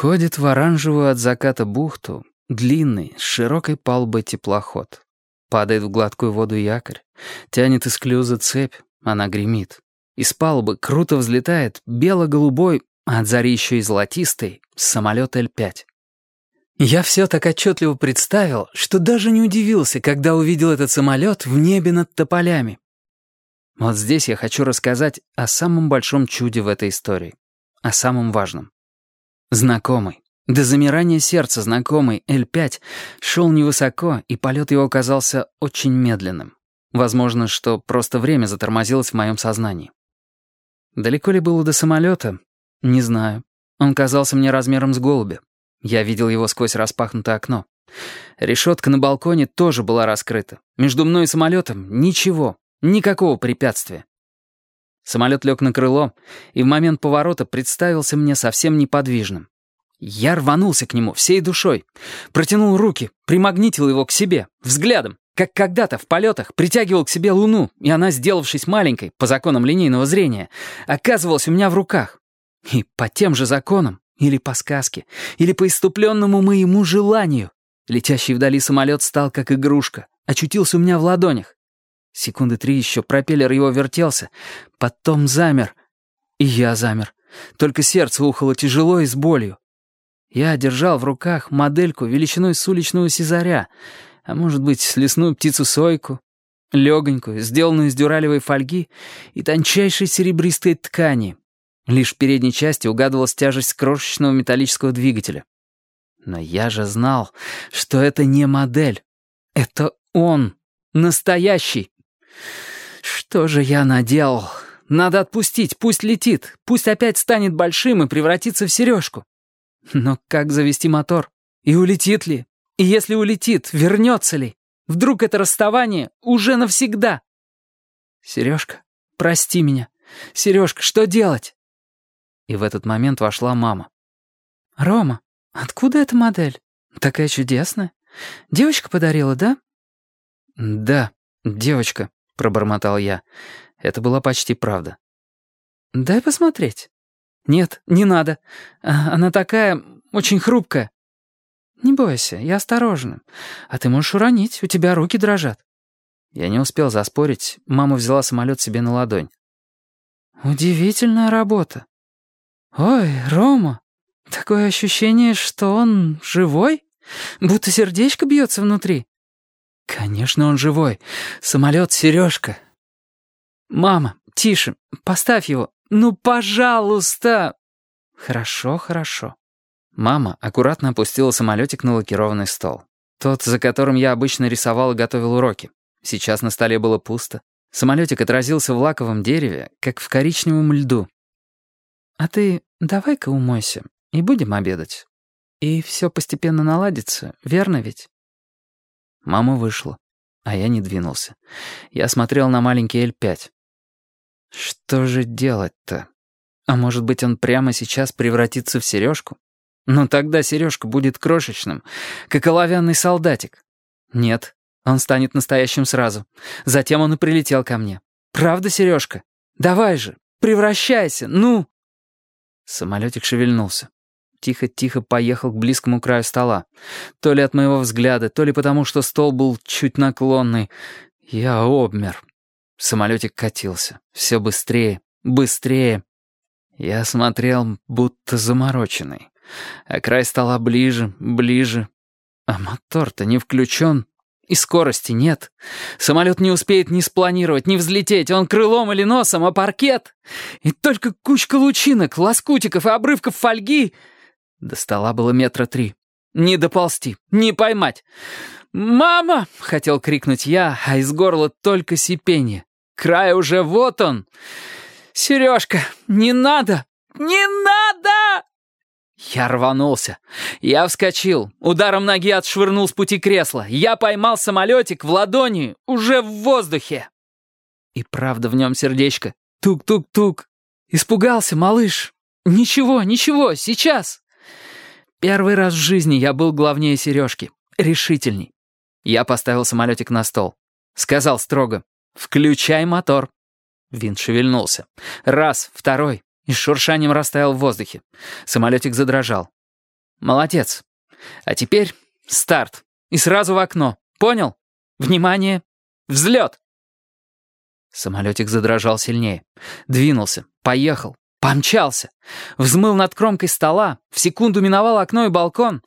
Входит в оранжевую от заката бухту длинный, с широкой палубой теплоход. Падает в гладкую воду якорь, тянет из клюза цепь, она гремит. Из палубы круто взлетает бело-голубой, а от зари еще и золотистый, самолет Л-5. Я все так отчетливо представил, что даже не удивился, когда увидел этот самолет в небе над тополями. Вот здесь я хочу рассказать о самом большом чуде в этой истории, о самом важном. Знакомый, до замирания сердца знакомый Л-5 шел невысоко, и полет его оказался очень медленным. Возможно, что просто время затормозилось в моем сознании. Далеко ли было до самолета? Не знаю. Он казался мне размером с голубя. Я видел его сквозь распахнутое окно. Решетка на балконе тоже была раскрыта. Между мной и самолетом ничего, никакого препятствия. Самолет лег на крыло, и в момент поворота представился мне совсем неподвижным. Я рванулся к нему всей душой, протянул руки, примагнитил его к себе, взглядом, как когда-то в полетах притягивал к себе Луну, и она, сделавшись маленькой, по законам линейного зрения, оказывалась у меня в руках. И по тем же законам, или по сказке, или по иступленному моему желанию, летящий вдали самолет стал как игрушка, очутился у меня в ладонях. Секунды три еще пропеллер его вертелся, потом замер, и я замер. Только сердце ухало тяжело и с болью. Я держал в руках модельку величиной с уличного сизаря, а может быть, лесную птицу-сойку, легонькую, сделанную из дюралевой фольги и тончайшей серебристой ткани. Лишь в передней части угадывалась тяжесть крошечного металлического двигателя. Но я же знал, что это не модель. Это он, настоящий. Что же я наделал? Надо отпустить, пусть летит, пусть опять станет большим и превратится в сережку. Но как завести мотор? И улетит ли? И если улетит, вернется ли? Вдруг это расставание уже навсегда? Сережка, прости меня. Сережка, что делать? И в этот момент вошла мама. «Рома, откуда эта модель? Такая чудесная. Девочка подарила, да?» «Да, девочка», — пробормотал я. Это была почти правда. «Дай посмотреть». «Нет, не надо. А, она такая, очень хрупкая». «Не бойся, я осторожна. А ты можешь уронить, у тебя руки дрожат». Я не успел заспорить, мама взяла самолет себе на ладонь. «Удивительная работа. Ой, Рома, такое ощущение, что он живой, будто сердечко бьется внутри». «Конечно, он живой. Самолет Сережка». «Мама, тише, поставь его, «Ну, пожалуйста!» «Хорошо, хорошо». Мама аккуратно опустила самолетик на лакированный стол. Тот, за которым я обычно рисовал и готовил уроки. Сейчас на столе было пусто. Самолетик отразился в лаковом дереве, как в коричневом льду. «А ты давай-ка умойся, и будем обедать. И все постепенно наладится, верно ведь?» Мама вышла, а я не двинулся. Я смотрел на маленький Л-5. Что же делать-то? А может быть, он прямо сейчас превратится в сережку? Но тогда сережка будет крошечным, как оловянный солдатик. Нет, он станет настоящим сразу. Затем он и прилетел ко мне. Правда, сережка? Давай же, превращайся, ну! Самолетик шевельнулся. Тихо-тихо поехал к близкому краю стола. То ли от моего взгляда, то ли потому, что стол был чуть наклонный. Я обмер. Самолетик катился. Все быстрее, быстрее. Я смотрел, будто замороченный. А край стола ближе, ближе. А мотор-то не включен. И скорости нет. Самолет не успеет ни спланировать, ни взлететь. Он крылом или носом, а паркет. И только кучка лучинок, лоскутиков и обрывков фольги. До стола было метра три. Не доползти, не поймать. «Мама!» — хотел крикнуть я, а из горла только сипение. Край уже вот он. Сережка, не надо! Не надо! Я рванулся. Я вскочил. Ударом ноги отшвырнул с пути кресла. Я поймал самолетик в ладони, уже в воздухе. И правда в нем сердечко. Тук-тук-тук. Испугался, малыш. Ничего, ничего, сейчас. Первый раз в жизни я был главнее Сережки. Решительней. Я поставил самолетик на стол. Сказал строго. «Включай мотор». Винт шевельнулся. Раз, второй. И с шуршанием растаял в воздухе. Самолетик задрожал. Молодец. А теперь старт. И сразу в окно. Понял? Внимание! Взлет!» Самолетик задрожал сильнее. Двинулся, поехал, помчался. Взмыл над кромкой стола, в секунду миновал окно и балкон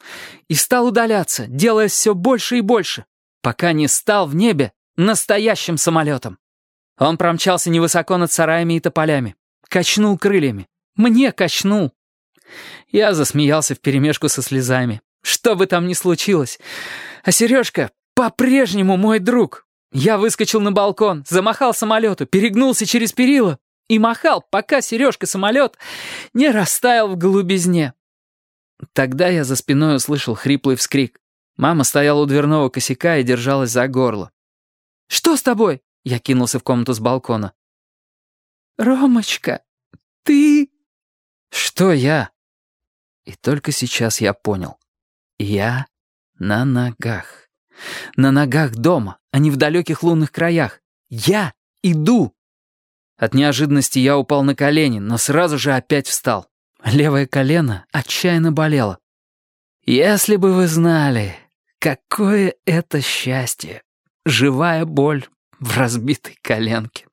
и стал удаляться, делая все больше и больше, пока не стал в небе настоящим самолетом. Он промчался невысоко над сараями и тополями, качнул крыльями. Мне качнул. Я засмеялся вперемешку со слезами. Что бы там ни случилось. А Сережка по-прежнему мой друг. Я выскочил на балкон, замахал самолету, перегнулся через перила и махал, пока Сережка-самолет не растаял в голубизне. Тогда я за спиной услышал хриплый вскрик. Мама стояла у дверного косяка и держалась за горло. «Что с тобой?» Я кинулся в комнату с балкона. «Ромочка, ты...» «Что я?» И только сейчас я понял. Я на ногах. На ногах дома, а не в далеких лунных краях. Я иду. От неожиданности я упал на колени, но сразу же опять встал. Левое колено отчаянно болело. Если бы вы знали, какое это счастье. Живая боль в разбитой коленке.